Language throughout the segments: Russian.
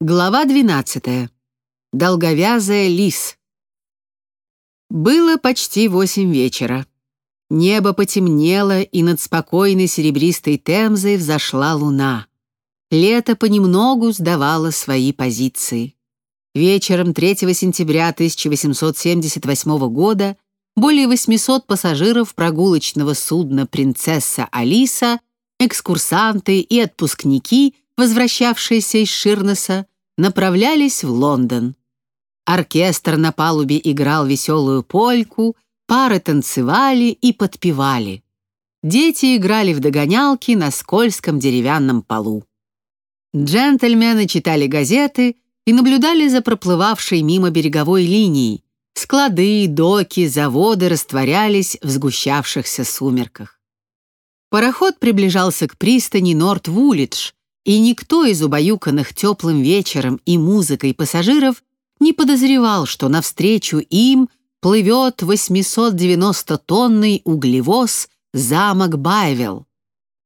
Глава 12. Долговязая лис. Было почти восемь вечера. Небо потемнело, и над спокойной серебристой Темзой взошла луна. Лето понемногу сдавало свои позиции. Вечером 3 сентября 1878 года более 800 пассажиров прогулочного судна «Принцесса Алиса», экскурсанты и отпускники – возвращавшиеся из Ширнеса, направлялись в Лондон. Оркестр на палубе играл веселую польку, пары танцевали и подпевали. Дети играли в догонялки на скользком деревянном полу. Джентльмены читали газеты и наблюдали за проплывавшей мимо береговой линией. Склады, доки, заводы растворялись в сгущавшихся сумерках. Пароход приближался к пристани Норт-Вулидж, и никто из убаюканных теплым вечером и музыкой пассажиров не подозревал, что навстречу им плывет 890-тонный углевоз замок Байвел.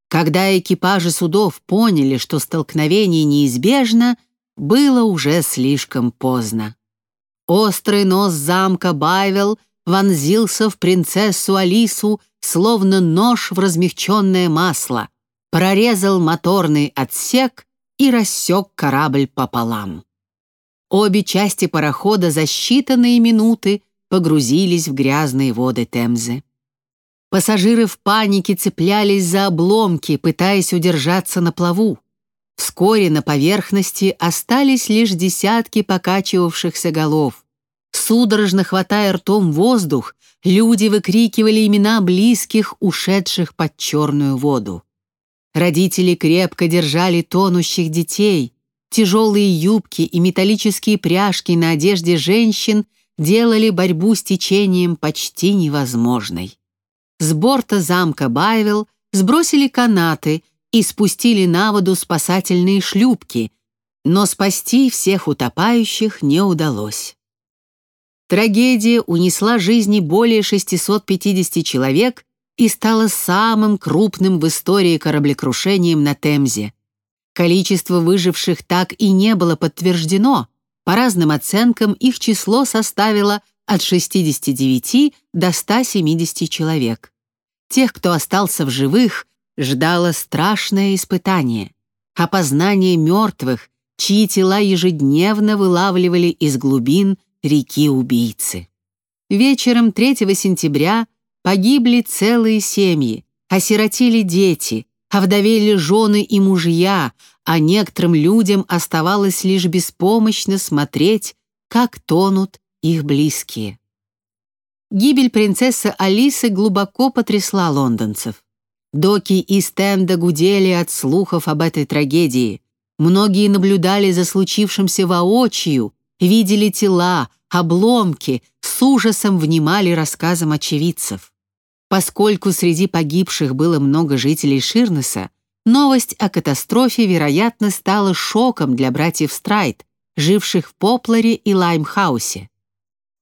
Когда экипажи судов поняли, что столкновение неизбежно, было уже слишком поздно. Острый нос замка Байвел вонзился в принцессу Алису, словно нож в размягченное масло — прорезал моторный отсек и рассек корабль пополам. Обе части парохода за считанные минуты погрузились в грязные воды Темзы. Пассажиры в панике цеплялись за обломки, пытаясь удержаться на плаву. Вскоре на поверхности остались лишь десятки покачивавшихся голов. Судорожно хватая ртом воздух, люди выкрикивали имена близких, ушедших под черную воду. Родители крепко держали тонущих детей. Тяжелые юбки и металлические пряжки на одежде женщин делали борьбу с течением почти невозможной. С борта замка Байвел сбросили канаты и спустили на воду спасательные шлюпки, но спасти всех утопающих не удалось. Трагедия унесла жизни более 650 человек и стало самым крупным в истории кораблекрушением на Темзе. Количество выживших так и не было подтверждено. По разным оценкам их число составило от 69 до 170 человек. Тех, кто остался в живых, ждало страшное испытание — опознание мертвых, чьи тела ежедневно вылавливали из глубин реки-убийцы. Вечером 3 сентября Погибли целые семьи, осиротели дети, овдовели жены и мужья, а некоторым людям оставалось лишь беспомощно смотреть, как тонут их близкие. Гибель принцессы Алисы глубоко потрясла лондонцев. Доки и стенда гудели от слухов об этой трагедии. Многие наблюдали за случившимся воочию, видели тела, обломки, с ужасом внимали рассказам очевидцев. Поскольку среди погибших было много жителей Ширнеса, новость о катастрофе, вероятно, стала шоком для братьев Страйт, живших в Попларе и Лаймхаусе.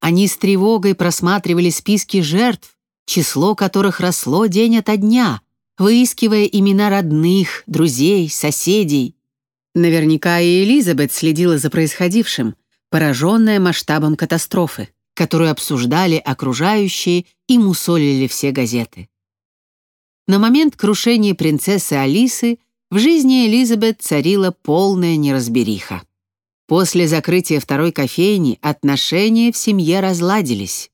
Они с тревогой просматривали списки жертв, число которых росло день ото дня, выискивая имена родных, друзей, соседей. Наверняка и Элизабет следила за происходившим, пораженная масштабом катастрофы которую обсуждали окружающие и мусолили все газеты. На момент крушения принцессы Алисы в жизни Элизабет царила полная неразбериха. После закрытия второй кофейни отношения в семье разладились.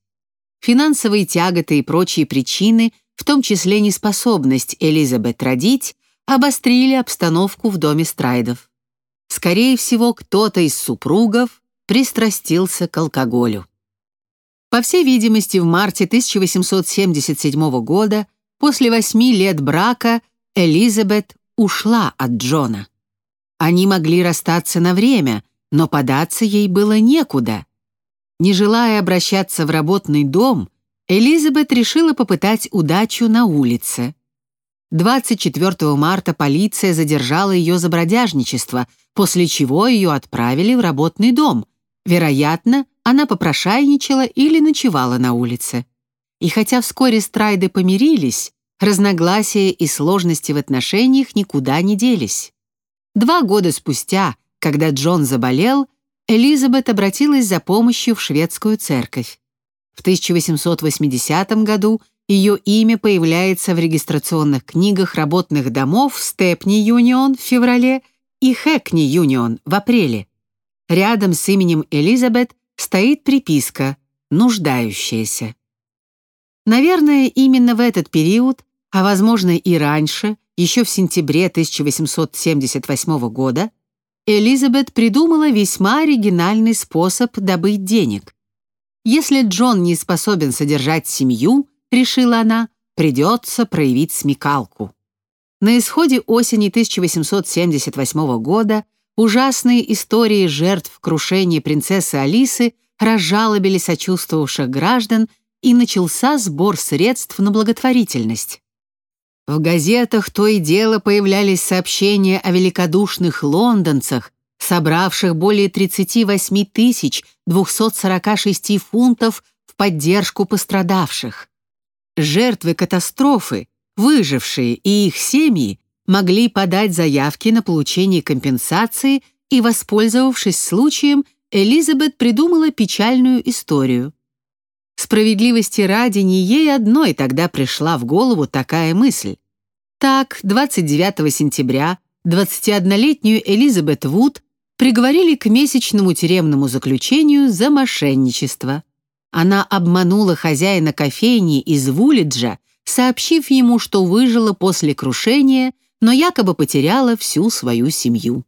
Финансовые тяготы и прочие причины, в том числе неспособность Элизабет родить, обострили обстановку в доме Страйдов. Скорее всего, кто-то из супругов пристрастился к алкоголю. По всей видимости, в марте 1877 года, после восьми лет брака, Элизабет ушла от Джона. Они могли расстаться на время, но податься ей было некуда. Не желая обращаться в работный дом, Элизабет решила попытать удачу на улице. 24 марта полиция задержала ее за бродяжничество, после чего ее отправили в работный дом. Вероятно, она попрошайничала или ночевала на улице. И хотя вскоре Страйды помирились, разногласия и сложности в отношениях никуда не делись. Два года спустя, Когда Джон заболел, Элизабет обратилась за помощью в шведскую церковь. В 1880 году ее имя появляется в регистрационных книгах работных домов Степни Юнион в феврале и Хэкни Юнион в апреле. Рядом с именем Элизабет стоит приписка «Нуждающаяся». Наверное, именно в этот период, а возможно и раньше, еще в сентябре 1878 года, Элизабет придумала весьма оригинальный способ добыть денег. Если Джон не способен содержать семью, решила она, придется проявить смекалку. На исходе осени 1878 года ужасные истории жертв крушения принцессы Алисы разжалобили сочувствовавших граждан и начался сбор средств на благотворительность. В газетах то и дело появлялись сообщения о великодушных лондонцах, собравших более 38 тысяч 246 фунтов в поддержку пострадавших. Жертвы катастрофы, выжившие и их семьи могли подать заявки на получение компенсации и, воспользовавшись случаем, Элизабет придумала печальную историю. Справедливости ради не ей одной тогда пришла в голову такая мысль. Так, 29 сентября 21-летнюю Элизабет Вуд приговорили к месячному тюремному заключению за мошенничество. Она обманула хозяина кофейни из Вулиджа, сообщив ему, что выжила после крушения, но якобы потеряла всю свою семью.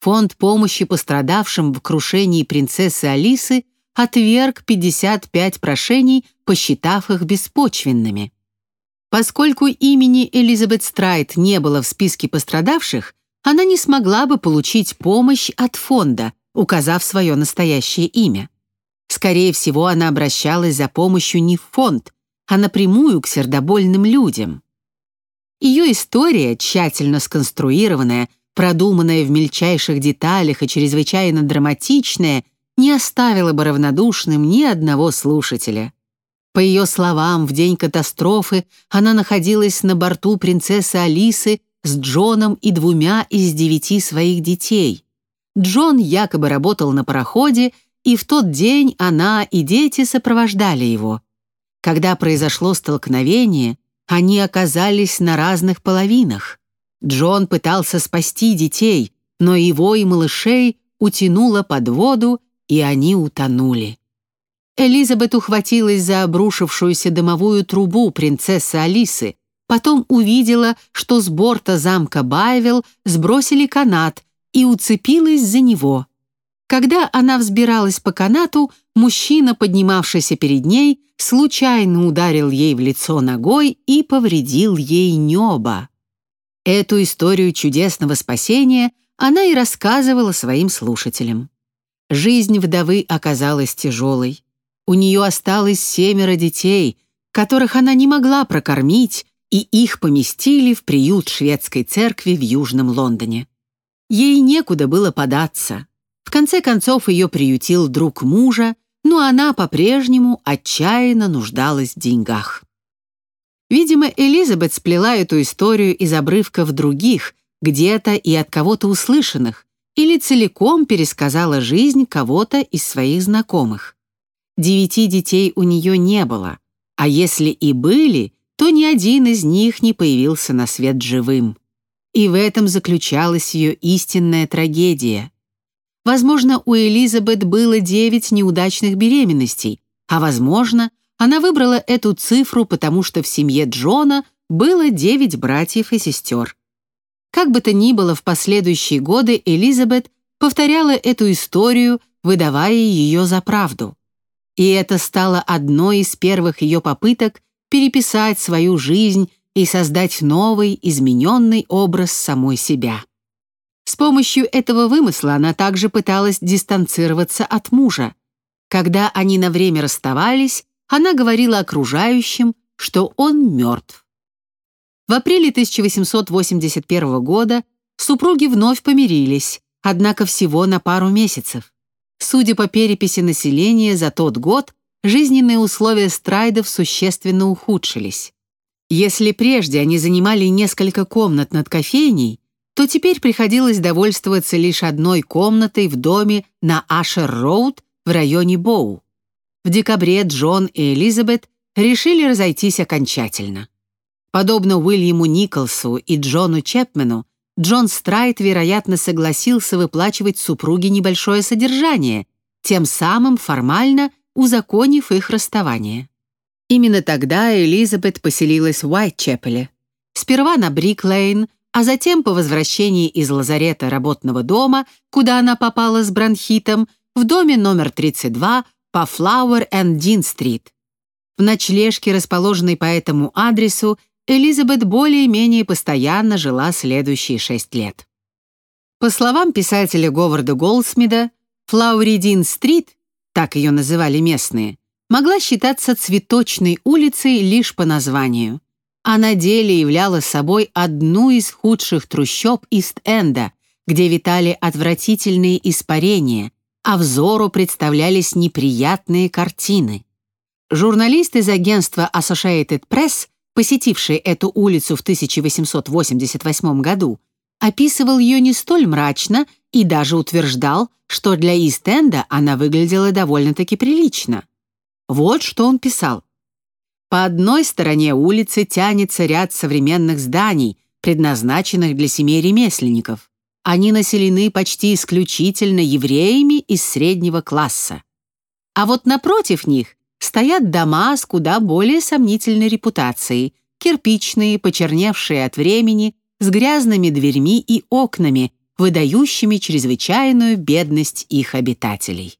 Фонд помощи пострадавшим в крушении принцессы Алисы отверг 55 прошений, посчитав их беспочвенными. Поскольку имени Элизабет Страйт не было в списке пострадавших, она не смогла бы получить помощь от фонда, указав свое настоящее имя. Скорее всего, она обращалась за помощью не в фонд, а напрямую к сердобольным людям. Ее история, тщательно сконструированная, продуманная в мельчайших деталях и чрезвычайно драматичная – не оставила бы равнодушным ни одного слушателя. По ее словам, в день катастрофы она находилась на борту принцессы Алисы с Джоном и двумя из девяти своих детей. Джон якобы работал на пароходе, и в тот день она и дети сопровождали его. Когда произошло столкновение, они оказались на разных половинах. Джон пытался спасти детей, но его и малышей утянуло под воду, и они утонули. Элизабет ухватилась за обрушившуюся дымовую трубу принцессы Алисы, потом увидела, что с борта замка Байвел сбросили канат и уцепилась за него. Когда она взбиралась по канату, мужчина, поднимавшийся перед ней, случайно ударил ей в лицо ногой и повредил ей небо. Эту историю чудесного спасения она и рассказывала своим слушателям. Жизнь вдовы оказалась тяжелой. У нее осталось семеро детей, которых она не могла прокормить, и их поместили в приют шведской церкви в Южном Лондоне. Ей некуда было податься. Конце концов ее приютил друг мужа, но она по-прежнему отчаянно нуждалась в деньгах. Видимо, Элизабет сплела эту историю из обрывков других, где-то и от кого-то услышанных, или целиком пересказала жизнь кого-то из своих знакомых. Девяти детей у нее не было, а если и были, то ни один из них не появился на свет живым. И в этом заключалась ее истинная трагедия. Возможно, у Элизабет было девять неудачных беременностей, а возможно, она выбрала эту цифру, потому что в семье Джона было девять братьев и сестер. Как бы то ни было, в последующие годы Элизабет повторяла эту историю, выдавая ее за правду. И это стало одной из первых ее попыток переписать свою жизнь и создать новый, измененный образ самой себя. С помощью этого вымысла она также пыталась дистанцироваться от мужа. Когда они на время расставались, она говорила окружающим, что он мертв. В апреле 1881 года супруги вновь помирились, однако всего на пару месяцев. Судя по переписи населения за тот год, жизненные условия страйдов существенно ухудшились. Если прежде они занимали несколько комнат над кофейней, то теперь приходилось довольствоваться лишь одной комнатой в доме на Ашер-Роуд в районе Боу. В декабре Джон и Элизабет решили разойтись окончательно. Подобно Уильяму Николсу и Джону Чепмену, Джон Страйт, вероятно, согласился выплачивать супруге небольшое содержание, тем самым формально узаконив их расставание. Именно тогда Элизабет поселилась в Уайтчепеле. Сперва на Брик-Лейн, а затем по возвращении из лазарета работного дома, куда она попала с бронхитом, в доме номер 32 по Flower and Dean Street. В ночлежке, расположенной по этому адресу, Элизабет более-менее постоянно жила следующие шесть лет. По словам писателя Говарда Голдсмида, Флауридин-стрит, так ее называли местные, могла считаться цветочной улицей лишь по названию а на деле являла собой одну из худших трущоб Ист-Энда, где витали отвратительные испарения, а взору представлялись неприятные картины. Журналист из агентства Associated Press, посетивший эту улицу в 1888 году, описывал ее не столь мрачно и даже утверждал, что для Ист-Энда она выглядела довольно-таки прилично. Вот что он писал. По одной стороне улицы тянется ряд современных зданий, предназначенных для семей ремесленников. Они населены почти исключительно евреями из среднего класса. А вот напротив них стоят дома с куда более сомнительной репутацией, кирпичные, почерневшие от времени, с грязными дверьми и окнами, выдающими чрезвычайную бедность их обитателей.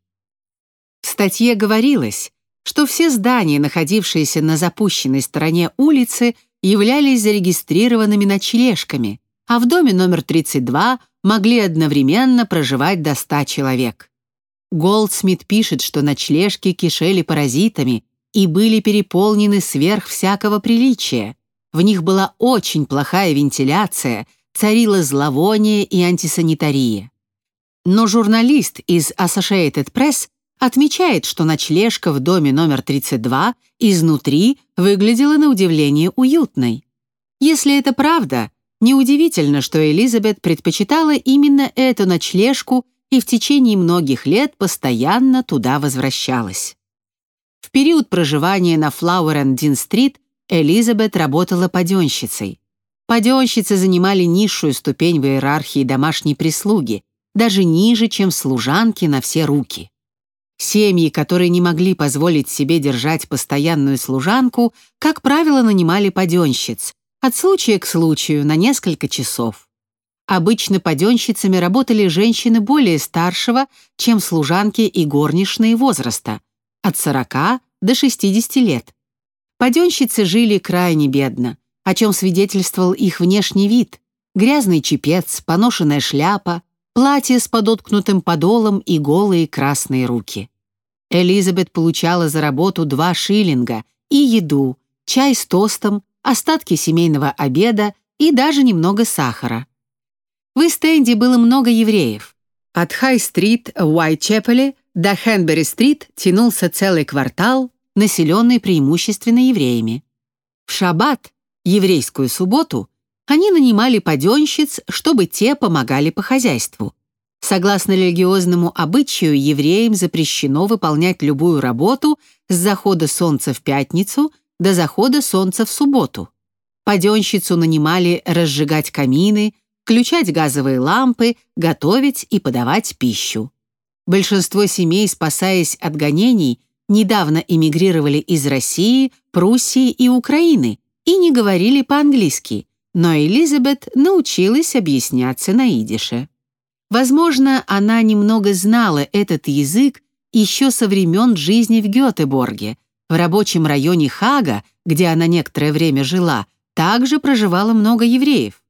В статье говорилось, что все здания, находившиеся на запущенной стороне улицы, являлись зарегистрированными ночлежками, а в доме номер 32 могли одновременно проживать до 100 человек. Голдсмит пишет, что ночлежки кишели паразитами и были переполнены сверх всякого приличия. В них была очень плохая вентиляция, царило зловоние и антисанитария. Но журналист из Associated Press отмечает, что ночлежка в доме номер 32 изнутри выглядела на удивление уютной. Если это правда, неудивительно, что Элизабет предпочитала именно эту ночлежку и в течение многих лет постоянно туда возвращалась. В период проживания на Street Элизабет работала паденщицей. Паденщицы занимали низшую ступень в иерархии домашней прислуги, даже ниже, чем служанки на все руки. Семьи, которые не могли позволить себе держать постоянную служанку, как правило, нанимали паденщиц, от случая к случаю, на несколько часов. Обычно паденщицами работали женщины более старшего, чем служанки и горничные возраста, от 40 до 60 лет. Паденщицы жили крайне бедно, о чем свидетельствовал их внешний вид. Грязный чепец, поношенная шляпа, платье с подоткнутым подолом и голые красные руки. Элизабет получала за работу два шиллинга и еду, чай с тостом, остатки семейного обеда и даже немного сахара. В Истенде было много евреев. От Хай-стрит Уайтчепеле до Хенбери-стрит тянулся целый квартал, населенный преимущественно евреями. В шаббат, еврейскую субботу, они нанимали паденщиц, чтобы те помогали по хозяйству. Согласно религиозному обычаю, евреям запрещено выполнять любую работу с захода солнца в пятницу до захода солнца в субботу. Паденщицу нанимали разжигать камины, включать газовые лампы, готовить и подавать пищу. Большинство семей, спасаясь от гонений, недавно эмигрировали из России, Пруссии и Украины и не говорили по-английски – но Элизабет научилась объясняться на идише. Возможно, она немного знала этот язык еще со времен жизни в Гетеборге. В рабочем районе Хага, где она некоторое время жила, также проживало много евреев.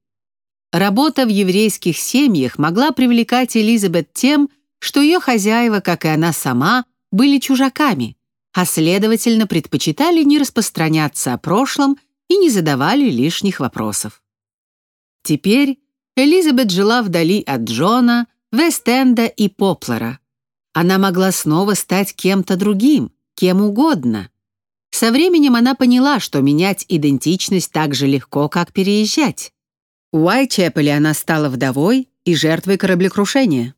Работа в еврейских семьях могла привлекать Элизабет тем, что ее хозяева, как и она сама, были чужаками, а следовательно предпочитали не распространяться о прошлом и не задавали лишних вопросов. Теперь Элизабет жила вдали от Джона, Вест-Энда и Поплера. Она могла снова стать кем-то другим, кем угодно. Со временем она поняла, что менять идентичность так же легко, как переезжать. В Уайтчепеле она стала вдовой и жертвой кораблекрушения.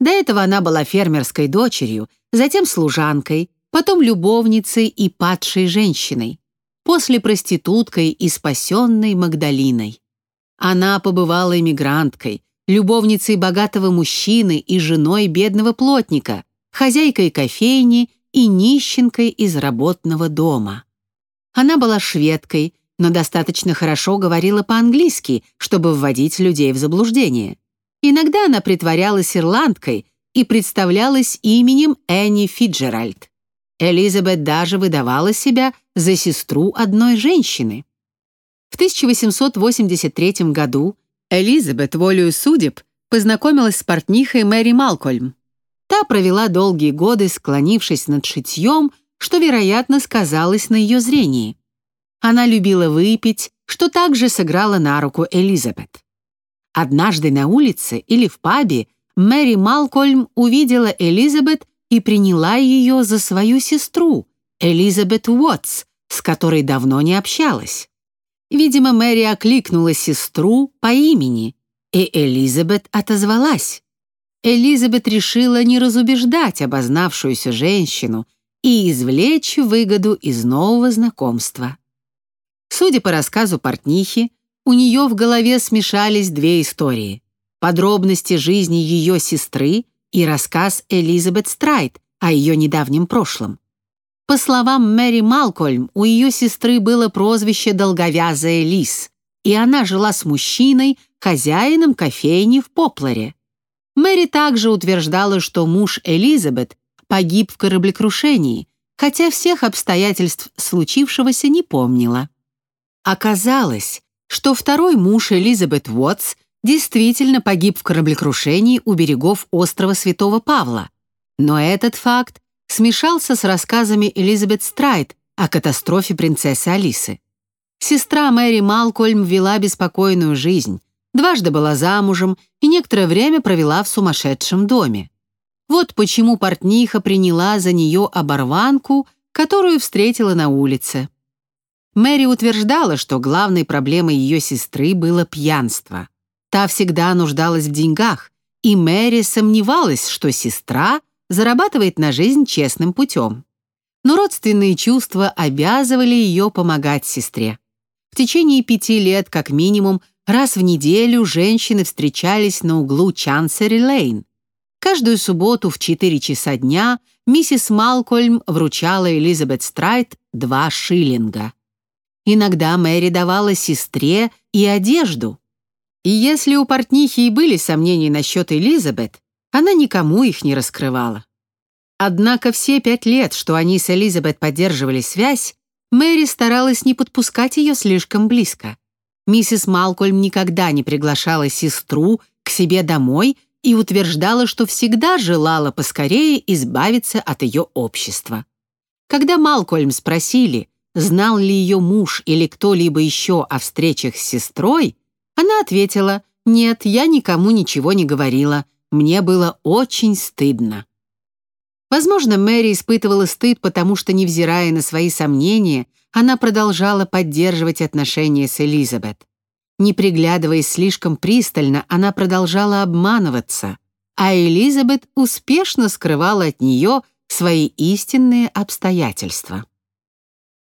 До этого она была фермерской дочерью, затем служанкой, потом любовницей и падшей женщиной, после проституткой и спасенной Магдалиной. Она побывала эмигранткой, любовницей богатого мужчины и женой бедного плотника, хозяйкой кофейни и нищенкой из работного дома. Она была шведкой, но достаточно хорошо говорила по-английски, чтобы вводить людей в заблуждение. Иногда она притворялась ирландкой и представлялась именем Энни Фиджеральд. Элизабет даже выдавала себя за сестру одной женщины. В 1883 году Элизабет, волею судеб, познакомилась с портнихой Мэри Малкольм. Та провела долгие годы, склонившись над шитьем, что, вероятно, сказалось на ее зрении. Она любила выпить, что также сыграло на руку Элизабет. Однажды на улице или в пабе Мэри Малкольм увидела Элизабет и приняла ее за свою сестру, Элизабет Уотс, с которой давно не общалась. Видимо, Мэри окликнула сестру по имени, и Элизабет отозвалась. Элизабет решила не разубеждать обознавшуюся женщину и извлечь выгоду из нового знакомства. Судя по рассказу портнихи, у нее в голове смешались две истории. Подробности жизни ее сестры и рассказ Элизабет Страйт о ее недавнем прошлом. По словам Мэри Малкольм, у ее сестры было прозвище «долговязая лис», и она жила с мужчиной, хозяином кофейни в Попларе. Мэри также утверждала, что муж Элизабет погиб в кораблекрушении, хотя всех обстоятельств случившегося не помнила. Оказалось, что второй муж Элизабет Уотс действительно погиб в кораблекрушении у берегов острова Святого Павла. Но этот факт смешался с рассказами Элизабет Страйт о катастрофе принцессы Алисы. Сестра Мэри Малкольм вела беспокойную жизнь, дважды была замужем и некоторое время провела в сумасшедшем доме. Вот почему портниха приняла за нее оборванку, которую встретила на улице. Мэри утверждала, что главной проблемой ее сестры было пьянство. Та всегда нуждалась в деньгах, и Мэри сомневалась, что сестра зарабатывает на жизнь честным путем. Но родственные чувства обязывали ее помогать сестре. В течение пяти лет, как минимум, раз в неделю женщины встречались на углу Чансери-Лейн. Каждую субботу в 4 часа дня миссис Малкольм вручала Элизабет Страйт два шиллинга. Иногда Мэри давала сестре и одежду. И если у портнихи и были сомнения насчет Элизабет, она никому их не раскрывала. Однако все пять лет, что они с Элизабет поддерживали связь, Мэри старалась не подпускать ее слишком близко. Миссис Малкольм никогда не приглашала сестру к себе домой и утверждала, что всегда желала поскорее избавиться от ее общества. Когда Малкольм спросили, знал ли ее муж или кто-либо еще о встречах с сестрой, она ответила, «Нет, я никому ничего не говорила. Мне было очень стыдно». Возможно, Мэри испытывала стыд, потому что, невзирая на свои сомнения, она продолжала поддерживать отношения с Элизабет. Не приглядываясь слишком пристально, она продолжала обманываться, а Элизабет успешно скрывала от нее свои истинные обстоятельства.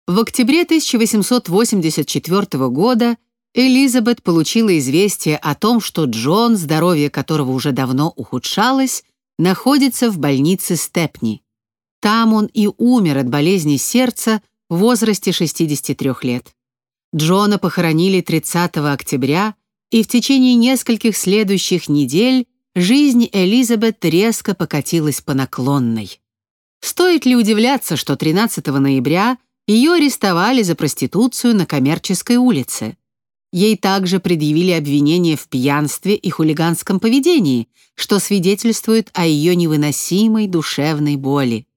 В октябре 1884 года Элизабет получила известие о том, что Джон, здоровье которого уже давно ухудшалось, находится в больнице Степни. Там он и умер от болезни сердца в возрасте 63 лет. Джона похоронили 30 октября, и в течение нескольких следующих недель жизнь Элизабет резко покатилась по наклонной. Стоит ли удивляться, что 13 ноября ее арестовали за проституцию на коммерческой улице. Ей также предъявили обвинение в пьянстве и хулиганском поведении, что свидетельствует о ее невыносимой душевной боли.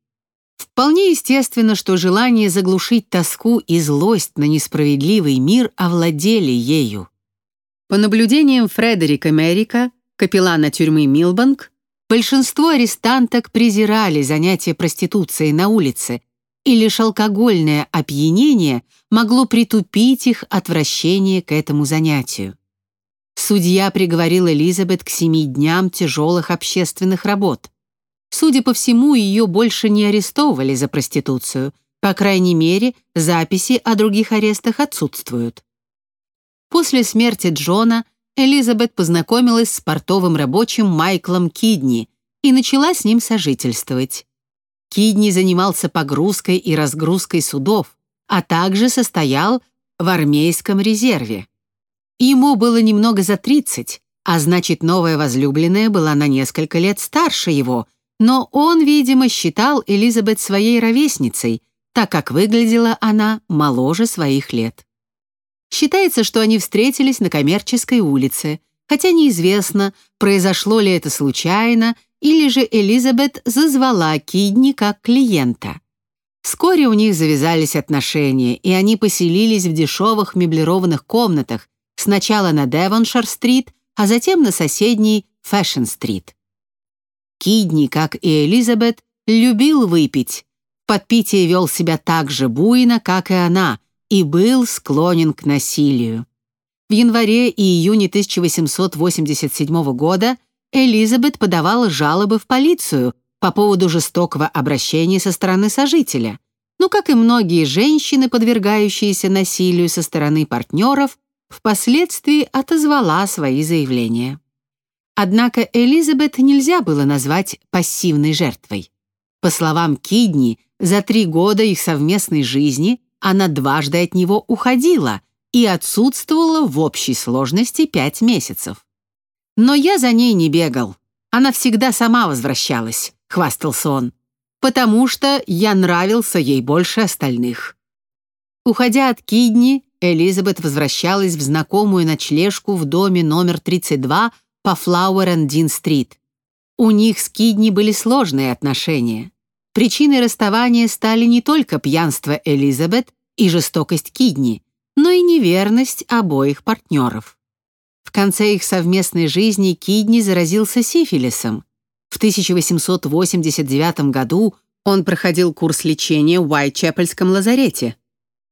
Вполне естественно, что желание заглушить тоску и злость на несправедливый мир овладели ею. По наблюдениям Фредерика Мерика, капеллана тюрьмы Милбанк, большинство арестанток презирали занятия проституцией на улице и лишь алкогольное опьянение могло притупить их отвращение к этому занятию. Судья приговорил Элизабет к семи дням тяжелых общественных работ. Судя по всему, ее больше не арестовывали за проституцию. По крайней мере, записи о других арестах отсутствуют. После смерти Джона Элизабет познакомилась с портовым рабочим Майклом Кидни и начала с ним сожительствовать. Кидни занимался погрузкой и разгрузкой судов, а также состоял в армейском резерве. Ему было немного за 30, а значит, новая возлюбленная была на несколько лет старше его, но он, видимо, считал Элизабет своей ровесницей, так как выглядела она моложе своих лет. Считается, что они встретились на коммерческой улице, хотя неизвестно, произошло ли это случайно, или же Элизабет зазвала Кидни как клиента. Вскоре у них завязались отношения, и они поселились в дешевых меблированных комнатах, сначала на Девоншир-стрит, а затем на соседней Фэшн-стрит. Кидни, как и Элизабет, любил выпить. Подпитие вел себя так же буйно, как и она, и был склонен к насилию. В январе и июне 1887 года Элизабет подавала жалобы в полицию по поводу жестокого обращения со стороны сожителя. Но, как и многие женщины, подвергающиеся насилию со стороны партнеров, впоследствии отозвала свои заявления. Однако Элизабет нельзя было назвать пассивной жертвой. По словам Кидни, за три года их совместной жизни она дважды от него уходила и отсутствовала в общей сложности пять месяцев. «Но я за ней не бегал. Она всегда сама возвращалась», — хвастался он, «потому что я нравился ей больше остальных». Уходя от Кидни, Элизабет возвращалась в знакомую ночлежку в доме номер 32 по Флауэр-энд-Дин-стрит. У них с Кидни были сложные отношения. Причиной расставания стали не только пьянство Элизабет и жестокость Кидни, но и неверность обоих партнеров. В конце их совместной жизни Кидни заразился сифилисом. В 1889 году он проходил курс лечения в Уайтчепельском лазарете.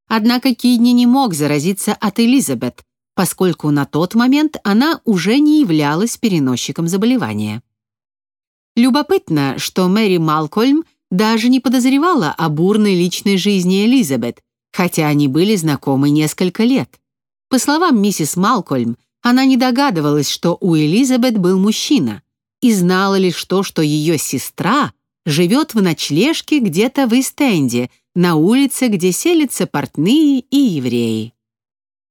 Однако Кидни не мог заразиться от Элизабет, поскольку на тот момент она уже не являлась переносчиком заболевания. Любопытно, что Мэри Малкольм даже не подозревала о бурной личной жизни Элизабет, хотя они были знакомы несколько лет. По словам миссис Малкольм, она не догадывалась, что у Элизабет был мужчина, и знала лишь то, что ее сестра живет в ночлежке где-то в Истенде, на улице, где селятся портные и евреи.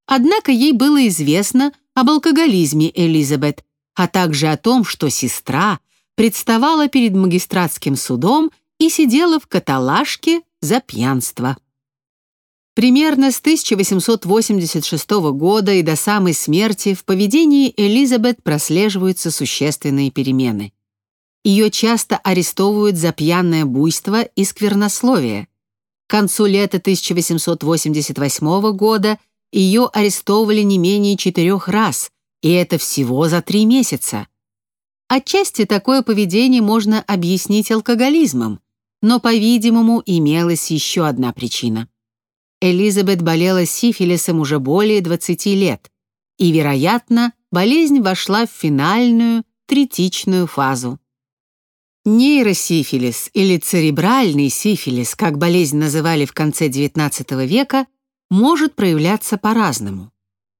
Однако ей было известно об алкоголизме Элизабет, а также о том, что сестра представала перед магистратским судом и сидела в каталажке за пьянство. Примерно с 1886 года и до самой смерти в поведении Элизабет прослеживаются существенные перемены. Ее часто арестовывают за пьяное буйство и сквернословие. К концу лета 1888 года – ее арестовывали не менее четырех раз, и это всего за три месяца. Отчасти такое поведение можно объяснить алкоголизмом, но, по-видимому, имелась еще одна причина. Элизабет болела сифилисом уже более 20 лет, и, вероятно, болезнь вошла в финальную, третичную фазу. Нейросифилис или церебральный сифилис, как болезнь называли в конце XIX века, может проявляться по-разному.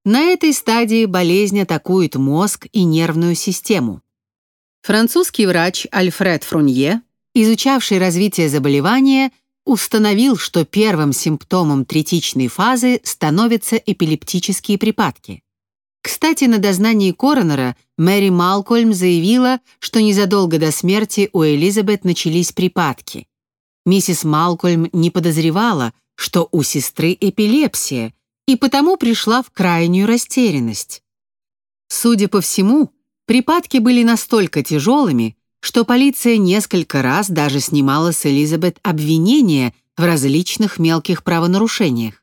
На этой стадии болезнь атакует мозг и нервную систему. Французский врач Альфред Фрунье, изучавший развитие заболевания, установил, что первым симптомом третичной фазы становятся эпилептические припадки. Кстати, на дознании коронера Мэри Малкольм заявила, что незадолго до смерти у Элизабет начались припадки. Миссис Малкольм не подозревала, что у сестры эпилепсия, и потому пришла в крайнюю растерянность. Судя по всему, припадки были настолько тяжелыми, что полиция несколько раз даже снимала с Элизабет обвинения в различных мелких правонарушениях.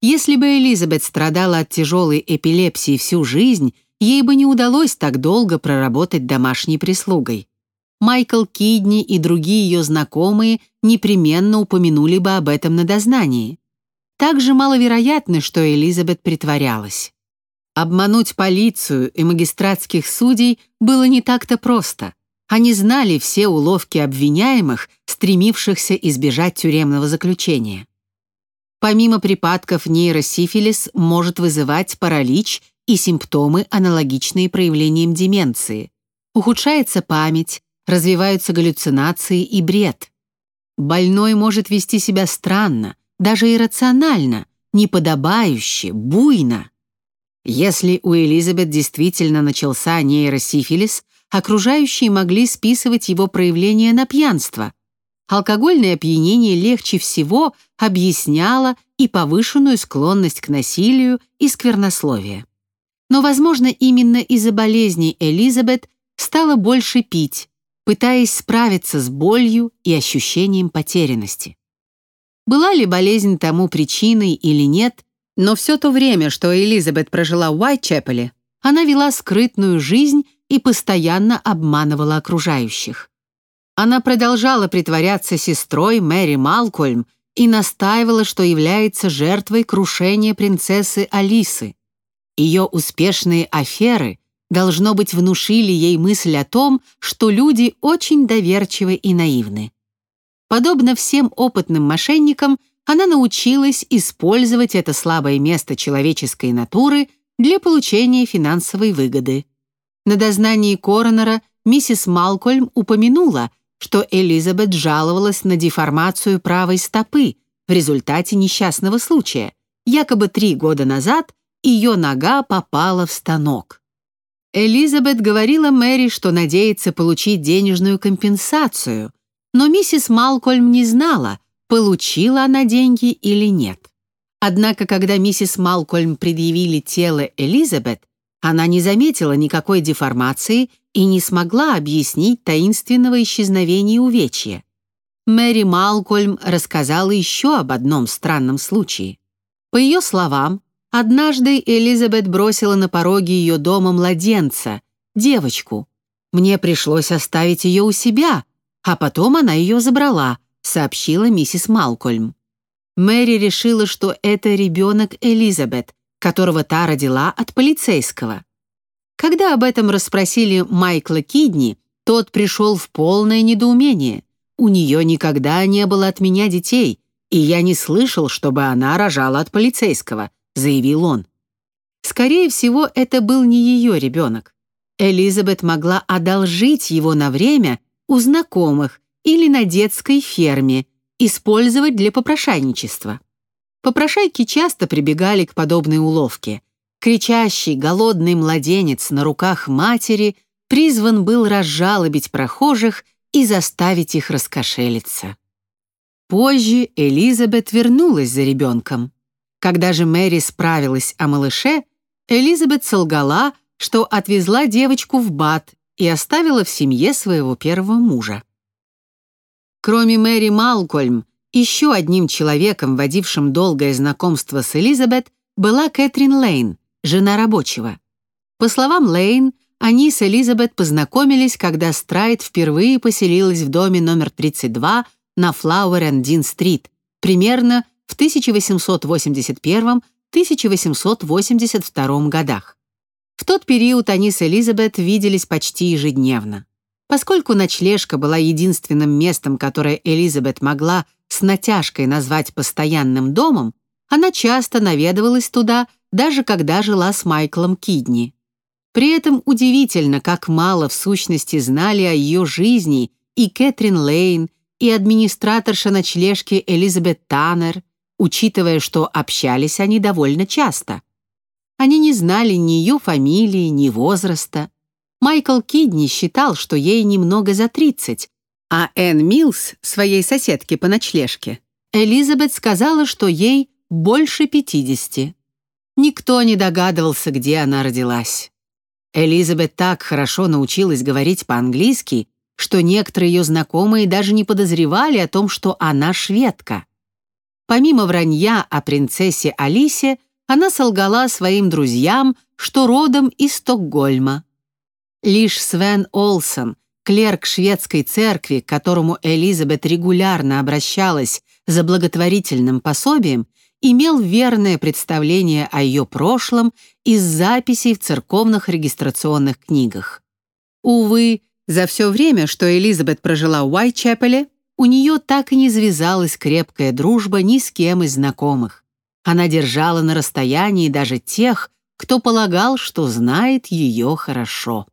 Если бы Элизабет страдала от тяжелой эпилепсии всю жизнь, ей бы не удалось так долго проработать домашней прислугой. Майкл Кидни и другие ее знакомые непременно упомянули бы об этом на дознании. Также маловероятно, что Элизабет притворялась. Обмануть полицию и магистратских судей было не так-то просто. Они знали все уловки обвиняемых, стремившихся избежать тюремного заключения. Помимо припадков нейросифилис может вызывать паралич и симптомы, аналогичные проявлениям деменции. Ухудшается память, развиваются галлюцинации и бред. Больной может вести себя странно, даже иррационально, неподобающе, буйно. Если у Элизабет действительно начался нейросифилис, окружающие могли списывать его проявление на пьянство. Алкогольное опьянение легче всего объясняло и повышенную склонность к насилию и сквернословие. Но, возможно, именно из-за болезни Элизабет стала больше пить, пытаясь справиться с болью и ощущением потерянности. Была ли болезнь тому причиной или нет, но все то время, что Элизабет прожила в Уайтчепеле, она вела скрытную жизнь и постоянно обманывала окружающих. Она продолжала притворяться сестрой Мэри Малкольм и настаивала, что является жертвой крушения принцессы Алисы. Ее успешные аферы, должно быть, внушили ей мысль о том, что люди очень доверчивы и наивны. Подобно всем опытным мошенникам, она научилась использовать это слабое место человеческой натуры для получения финансовой выгоды. На дознании коронера миссис Малкольм упомянула, что Элизабет жаловалась на деформацию правой стопы в результате несчастного случая. Якобы три года назад ее нога попала в станок. Элизабет говорила Мэри, что надеется получить денежную компенсацию, но миссис Малкольм не знала, получила она деньги или нет. Однако, когда миссис Малкольм предъявили тело Элизабет, она не заметила никакой деформации и не смогла объяснить таинственного исчезновения увечья. Мэри Малкольм рассказала еще об одном странном случае. По ее словам, однажды Элизабет бросила на пороге ее дома младенца, девочку. Мне пришлось оставить ее у себя, а потом она ее забрала, сообщила миссис Малкольм. Мэри решила, что это ребенок Элизабет, которого та родила от полицейского. Когда об этом расспросили Майкла Кидни, тот пришел в полное недоумение. У нее никогда не было от меня детей, и я не слышал, чтобы она рожала от полицейского, заявил он. Скорее всего, это был не ее ребенок. Элизабет могла одолжить его на время у знакомых или на детской ферме, использовать для попрошайничества. Попрошайки часто прибегали к подобной уловке. Кричащий, голодный младенец на руках матери призван был разжалобить прохожих и заставить их раскошелиться. Позже Элизабет вернулась за ребенком. Когда же Мэри справилась о малыше, Элизабет солгала, что отвезла девочку в Бат и оставила в семье своего первого мужа. Кроме Мэри Малкольм, еще одним человеком, водившим долгое знакомство с Элизабет, была Кэтрин Лейн, жена рабочего. По словам Лейн, они с Элизабет познакомились, когда Страйт впервые поселилась в доме номер 32 на Флауэр-энд-Дин-стрит, примерно в 1881-1882 годах. В тот период они с Элизабет виделись почти ежедневно. Поскольку ночлежка была единственным местом, которое Элизабет могла с натяжкой назвать постоянным домом, она часто наведывалась туда, даже когда жила с Майклом Кидни. При этом удивительно, как мало в сущности знали о ее жизни и Кэтрин Лейн, и администраторша ночлежки Элизабет Таннер, учитывая, что общались они довольно часто. Они не знали ни ее фамилии, ни возраста, Майкл Кидни считал, что ей немного за 30, а Энн Милс, своей соседке по ночлежке, Элизабет сказала, что ей больше 50. Никто не догадывался, где она родилась. Элизабет так хорошо научилась говорить по-английски, что некоторые ее знакомые даже не подозревали о том, что она шведка. Помимо вранья о принцессе Алисе, она солгала своим друзьям, что родом из Стокгольма. Лишь Свен Олсон, клерк шведской церкви, к которому Элизабет регулярно обращалась за благотворительным пособием, имел верное представление о ее прошлом из записей в церковных регистрационных книгах. Увы, за все время, что Элизабет прожила в Уайтчепеле, у нее так и не завязалась крепкая дружба ни с кем из знакомых. Она держала на расстоянии даже тех, кто полагал, что знает ее хорошо.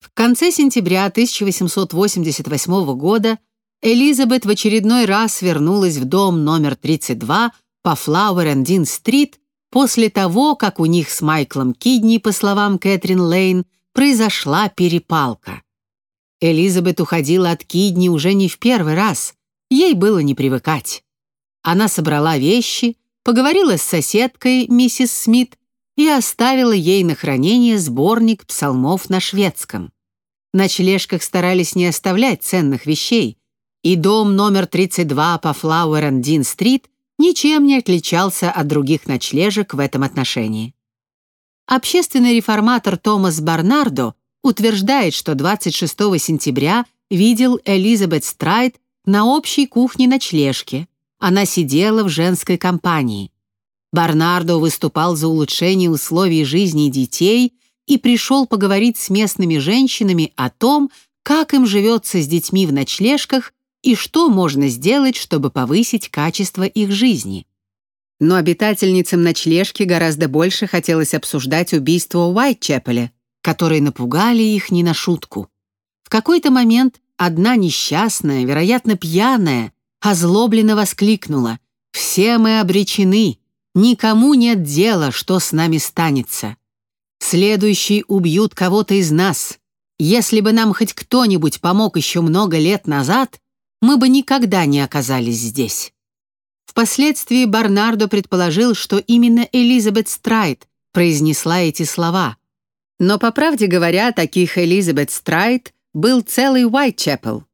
В конце сентября 1888 года Элизабет в очередной раз вернулась в дом номер 32 по Флауэр-энд-Дин-стрит после того, как у них с Майклом Кидни, по словам Кэтрин Лейн, произошла перепалка. Элизабет уходила от Кидни уже не в первый раз, ей было не привыкать. Она собрала вещи, поговорила с соседкой, миссис Смит, и оставила ей на хранение сборник псалмов на шведском. На ночлежках старались не оставлять ценных вещей, и дом номер 32 по Флауэр-энд-Дин-стрит ничем не отличался от других ночлежек в этом отношении. Общественный реформатор Томас Барнардо утверждает, что 26 сентября видел Элизабет Страйт на общей кухне ночлежки. Она сидела в женской компании. Барнардо выступал за улучшение условий жизни детей и пришел поговорить с местными женщинами о том, как им живется с детьми в ночлежках и что можно сделать, чтобы повысить качество их жизни. Но обитательницам ночлежки гораздо больше хотелось обсуждать убийство в Уайтчепеле, которые напугали их не на шутку. В какой-то момент одна несчастная, вероятно, пьяная, озлобленно воскликнула «Все мы обречены, Никому нет дела, что с нами станется. Следующий убьют кого-то из нас. Если бы нам хоть кто-нибудь помог еще много лет назад, мы бы никогда не оказались здесь. Впоследствии Барнардо предположил, что именно Элизабет Страйт произнесла эти слова. Но, по правде говоря, таких Элизабет Страйт был целый Уайтчепел.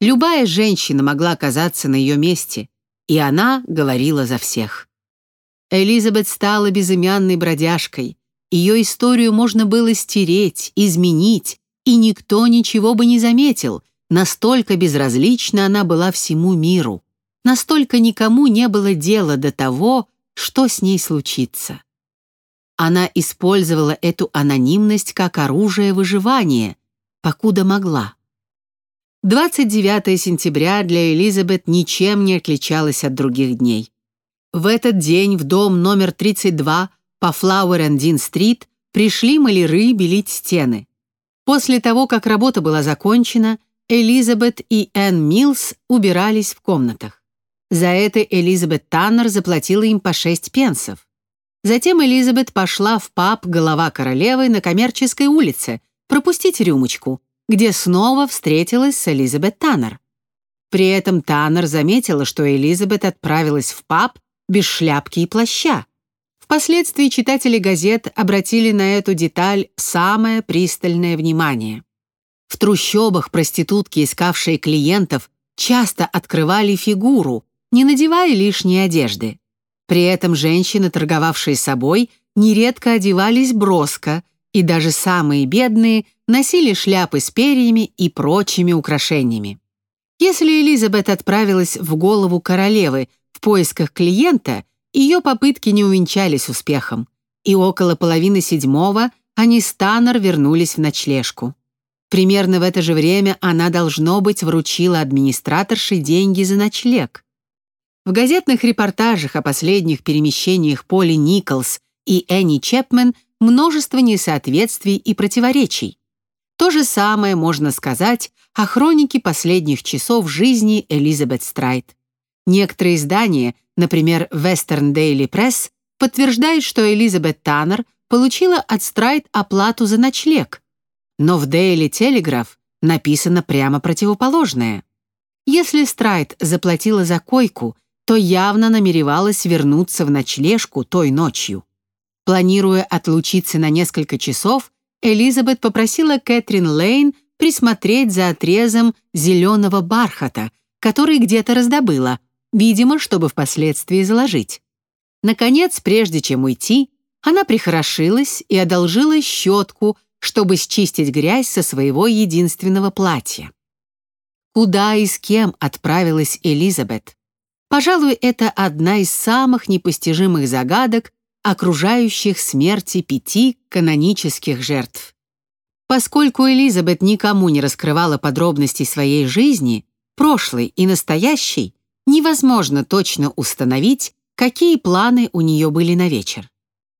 Любая женщина могла оказаться на ее месте, и она говорила за всех. Элизабет стала безымянной бродяжкой. Ее историю можно было стереть, изменить, и никто ничего бы не заметил. Настолько безразлична она была всему миру. Настолько никому не было дела до того, что с ней случится. Она использовала эту анонимность как оружие выживания, покуда могла. 29 сентября для Элизабет ничем не отличалось от других дней. В этот день в дом номер 32 по Флауэр-энд-Дин-стрит пришли маляры белить стены. После того, как работа была закончена, Элизабет и Энн Милс убирались в комнатах. За это Элизабет Таннер заплатила им по 6 пенсов. Затем Элизабет пошла в паб «Голова королевы» на коммерческой улице пропустить рюмочку, где снова встретилась с Элизабет Таннер. При этом Таннер заметила, что Элизабет отправилась в паб без шляпки и плаща. Впоследствии читатели газет обратили на эту деталь самое пристальное внимание. В трущобах проститутки, искавшие клиентов, часто открывали фигуру, не надевая лишней одежды. При этом женщины, торговавшие собой, нередко одевались броско, и даже самые бедные носили шляпы с перьями и прочими украшениями. Если Элизабет отправилась в голову королевы в поисках клиента ее попытки не увенчались успехом, и около половины седьмого они с Таннер вернулись в ночлежку. Примерно в это же время она, должно быть, вручила администраторше деньги за ночлег. В газетных репортажах о последних перемещениях Поли Николс и Энни Чепмен множество несоответствий и противоречий. То же самое можно сказать о хронике последних часов жизни Элизабет Страйт. Некоторые издания, например, Western Daily Press, подтверждают, что Элизабет Таннер получила от Страйт оплату за ночлег. Но в Daily Telegraph написано прямо противоположное. Если Страйт заплатила за койку, то явно намеревалась вернуться в ночлежку той ночью. Планируя отлучиться на несколько часов, Элизабет попросила Кэтрин Лейн присмотреть за отрезом зеленого бархата, который где-то раздобыла, видимо, чтобы впоследствии заложить. Наконец, прежде чем уйти, она прихорошилась и одолжила щетку, чтобы счистить грязь со своего единственного платья. Куда и с кем отправилась Элизабет? Пожалуй, это одна из самых непостижимых загадок, окружающих смерти пяти канонических жертв. Поскольку Элизабет никому не раскрывала подробностей своей жизни, прошлой и настоящей, невозможно точно установить, какие планы у нее были на вечер.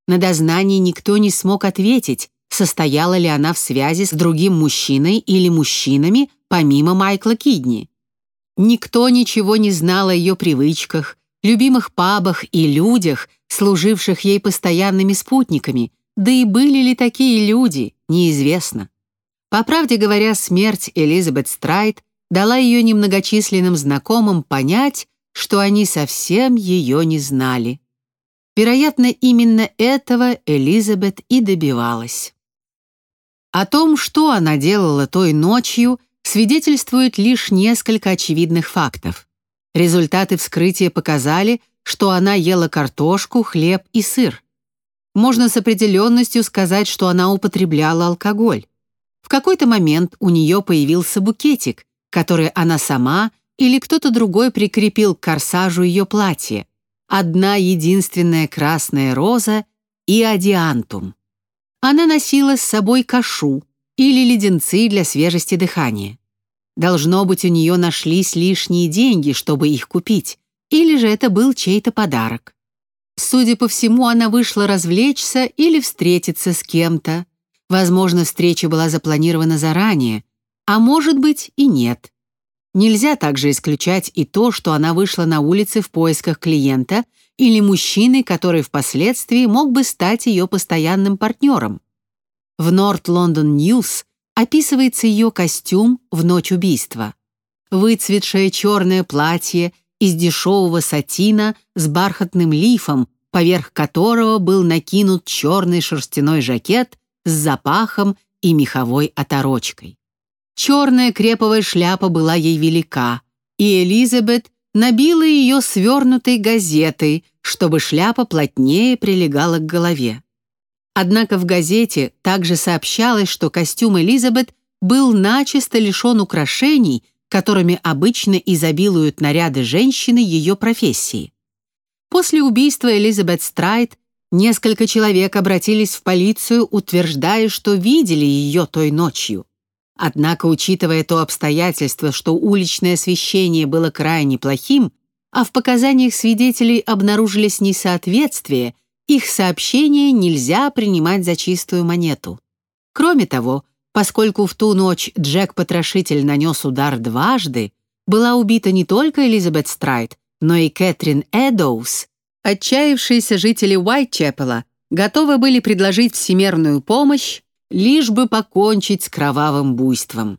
На дознании никто не смог ответить, состояла ли она в связи с другим мужчиной или мужчинами, помимо Майкла Кидни. Никто ничего не знал о ее привычках, любимых пабах и людях, служивших ей постоянными спутниками, да и были ли такие люди, неизвестно. По правде говоря, смерть Элизабет Страйт дала ее немногочисленным знакомым понять, что они совсем ее не знали. Вероятно, именно этого Элизабет и добивалась. О том, что она делала той ночью, свидетельствует лишь несколько очевидных фактов. Результаты вскрытия показали, что она ела картошку, хлеб и сыр. Можно с определенностью сказать, что она употребляла алкоголь. В какой-то момент у нее появился букетик, который она сама или кто-то другой прикрепил к корсажу ее платья. Одна единственная красная роза и адиантум. Она носила с собой кашу или леденцы для свежести дыхания. Должно быть, у нее нашлись лишние деньги, чтобы их купить, или же это был чей-то подарок. Судя по всему, она вышла развлечься или встретиться с кем-то. Возможно, встреча была запланирована заранее, а может быть и нет. Нельзя также исключать и то, что она вышла на улицы в поисках клиента или мужчины, который впоследствии мог бы стать ее постоянным партнером. В North London News описывается ее костюм в ночь убийства. Выцветшее черное платье из дешевого сатина с бархатным лифом, поверх которого был накинут черный шерстяной жакет с запахом и меховой оторочкой. Черная креповая шляпа была ей велика, и Элизабет набила ее свернутой газетой, чтобы шляпа плотнее прилегала к голове. Однако в газете также сообщалось, что костюм Элизабет был начисто лишен украшений, которыми обычно изобилуют наряды женщины ее профессии. После убийства Элизабет Страйт несколько человек обратились в полицию, утверждая, что видели ее той ночью. Однако, учитывая то обстоятельство, что уличное освещение было крайне плохим, а в показаниях свидетелей обнаружились несоответствия, их сообщения нельзя принимать за чистую монету. Кроме того, поскольку в ту ночь Джек-потрошитель нанес удар дважды, была убита не только Элизабет Страйт, но и Кэтрин Эдоус, отчаявшиеся жители Уайтчепела готовы были предложить всемерную помощь, лишь бы покончить с кровавым буйством.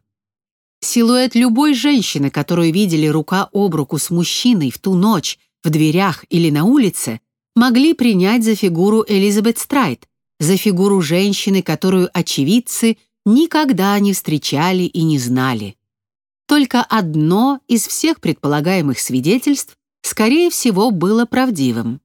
Силуэт любой женщины, которую видели рука об руку с мужчиной в ту ночь в дверях или на улице, могли принять за фигуру Элизабет Страйт, за фигуру женщины, которую очевидцы никогда не встречали и не знали. Только одно из всех предполагаемых свидетельств, скорее всего, было правдивым.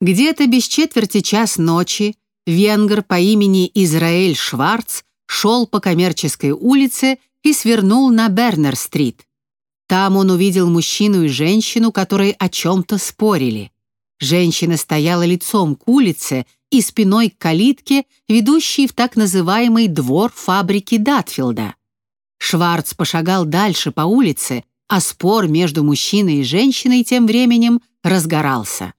Где-то без четверти час ночи венгр по имени Израэль Шварц шел по коммерческой улице и свернул на Бернер-стрит. Там он увидел мужчину и женщину, которые о чем-то спорили. Женщина стояла лицом к улице и спиной к калитке, ведущей в так называемый двор фабрики Датфилда. Шварц пошагал дальше по улице, а спор между мужчиной и женщиной тем временем разгорался.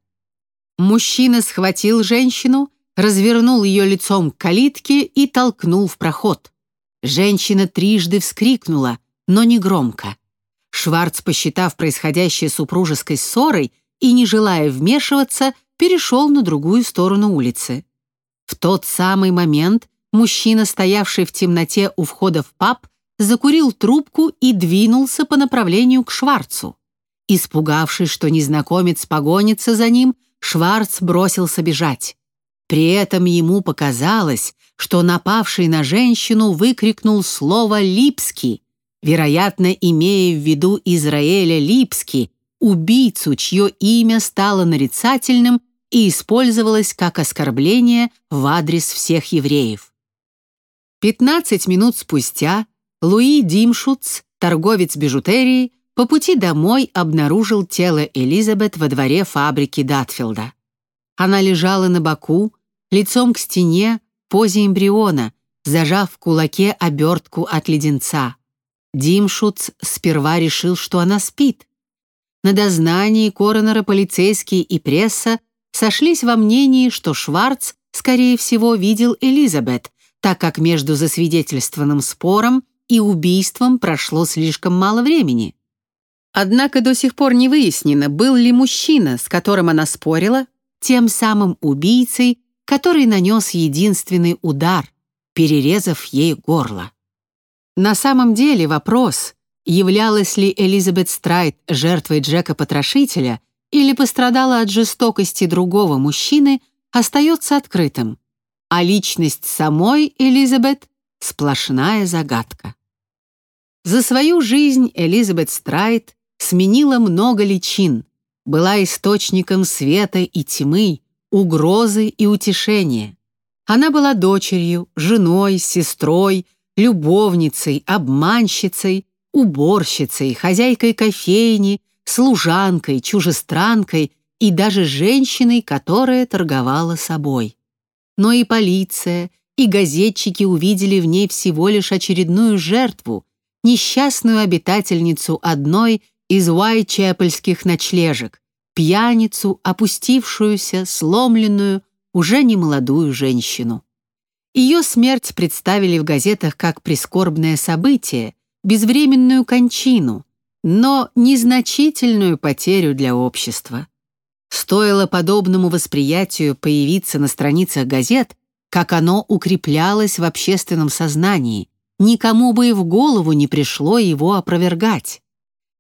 Мужчина схватил женщину развернул ее лицом к калитке и толкнул в проход. Женщина трижды вскрикнула, но не громко. Шварц, посчитав происходящее супружеской ссорой и не желая вмешиваться, перешел на другую сторону улицы. В тот самый момент мужчина, стоявший в темноте у входа в паб, закурил трубку и двинулся по направлению к Шварцу. Испугавшись, что незнакомец погонится за ним, Шварц бросился бежать. При этом ему показалось, что напавший на женщину выкрикнул слово «Липский», вероятно, имея в виду Израиля Липский, убийцу, чье имя стало нарицательным и использовалось как оскорбление в адрес всех евреев. 15 минут спустя Луи Димшуц, торговец бижутерией, по пути домой обнаружил тело Элизабет во дворе фабрики Датфилда. Она лежала на боку, лицом к стене, позе эмбриона, зажав в кулаке обертку от леденца. Димшуц сперва решил, что она спит. На дознании коронера полицейские и пресса сошлись во мнении, что Шварц, скорее всего, видел Элизабет, так как между засвидетельствованным спором и убийством прошло слишком мало времени. Однако до сих пор не выяснено, был ли мужчина, с которым она спорила, тем самым убийцей, который нанес единственный удар, перерезав ей горло. На самом деле вопрос, являлась ли Элизабет Страйт жертвой Джека-потрошителя или пострадала от жестокости другого мужчины, остается открытым, а личность самой Элизабет — сплошная загадка. За свою жизнь Элизабет Страйт сменила много личин, была источником света и тьмы, угрозы и утешения. Она была дочерью, женой, сестрой, любовницей, обманщицей, уборщицей, хозяйкой кофейни, служанкой, чужестранкой и даже женщиной, которая торговала собой. Но и полиция, и газетчики увидели в ней всего лишь очередную жертву, несчастную обитательницу одной из уайчепельских ночлежек, пьяницу, опустившуюся, сломленную, уже немолодую женщину. Ее смерть представили в газетах как прискорбное событие, безвременную кончину, но незначительную потерю для общества. Стоило подобному восприятию появиться на страницах газет, как оно укреплялось в общественном сознании, никому бы и в голову не пришло его опровергать.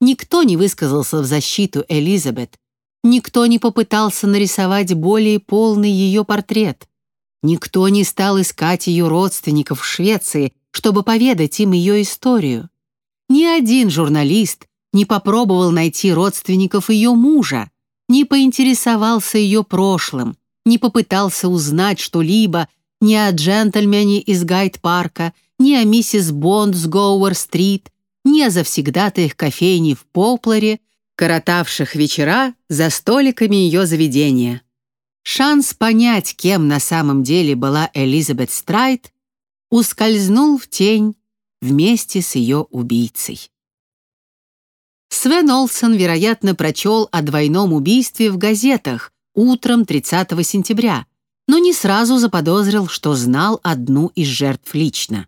Никто не высказался в защиту Элизабет. Никто не попытался нарисовать более полный ее портрет. Никто не стал искать ее родственников в Швеции, чтобы поведать им ее историю. Ни один журналист не попробовал найти родственников ее мужа, не поинтересовался ее прошлым, не попытался узнать что-либо ни о джентльмене из Гайд-парка, ни о миссис Бонд с Гоуэр-стрит, ни о завсегдатаях кофейни в Попларе, коротавших вечера за столиками ее заведения. Шанс понять, кем на самом деле была Элизабет Страйт, ускользнул в тень вместе с ее убийцей. Свен Олсон, вероятно, прочел о двойном убийстве в газетах утром 30 сентября, но не сразу заподозрил, что знал одну из жертв лично.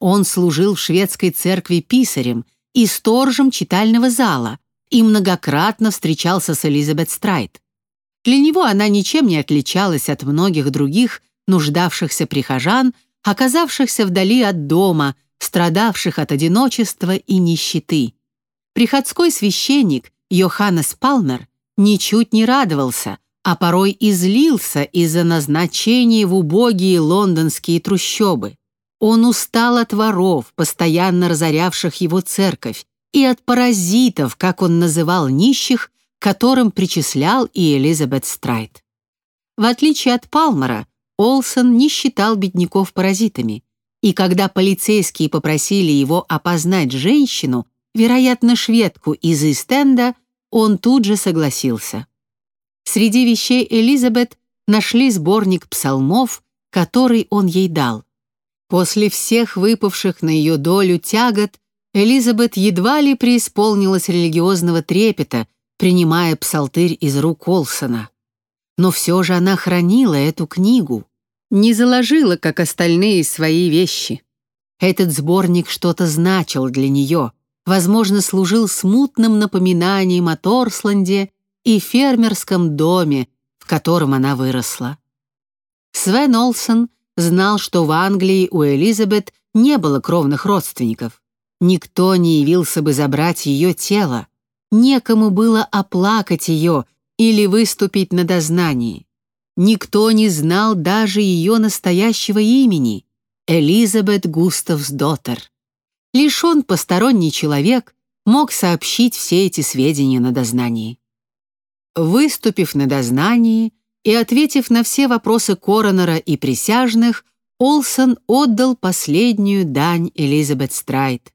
Он служил в шведской церкви писарем и сторожем читального зала и многократно встречался с Элизабет Страйт. Для него она ничем не отличалась от многих других нуждавшихся прихожан, оказавшихся вдали от дома, страдавших от одиночества и нищеты. Приходской священник Йоханнес Палмер ничуть не радовался, а порой излился из-за назначения в убогие лондонские трущобы. Он устал от воров, постоянно разорявших его церковь, и от паразитов, как он называл нищих, которым причислял и Элизабет Страйт. В отличие от Палмера, Олсон не считал бедняков паразитами, и когда полицейские попросили его опознать женщину, вероятно, шведку из Истенда, он тут же согласился. Среди вещей Элизабет нашли сборник псалмов, который он ей дал. После всех выпавших на ее долю тягот Элизабет едва ли преисполнилась религиозного трепета, принимая псалтырь из рук Олсона. Но все же она хранила эту книгу, не заложила, как остальные, свои вещи. Этот сборник что-то значил для нее, возможно, служил смутным напоминанием о Торсланде и фермерском доме, в котором она выросла. Свен Олсон знал, что в Англии у Элизабет не было кровных родственников. Никто не явился бы забрать ее тело. Некому было оплакать ее или выступить на дознании. Никто не знал даже ее настоящего имени — Элизабет Густавс Доттер. Лишь он, посторонний человек, мог сообщить все эти сведения на дознании. Выступив на дознании, и, ответив на все вопросы коронера и присяжных, Олсон отдал последнюю дань Элизабет Страйт.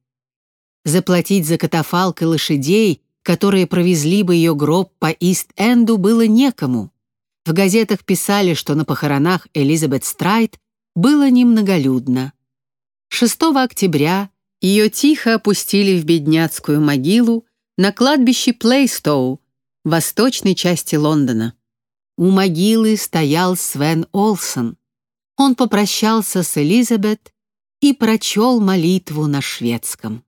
Заплатить за катафалк и лошадей, которые провезли бы ее гроб по Ист-Энду, было некому. В газетах писали, что на похоронах Элизабет Страйт было немноголюдно. 6 октября ее тихо опустили в бедняцкую могилу на кладбище Плейстоу, в восточной части Лондона. У могилы стоял Свен Олсон. Он попрощался с Элизабет и прочел молитву на шведском.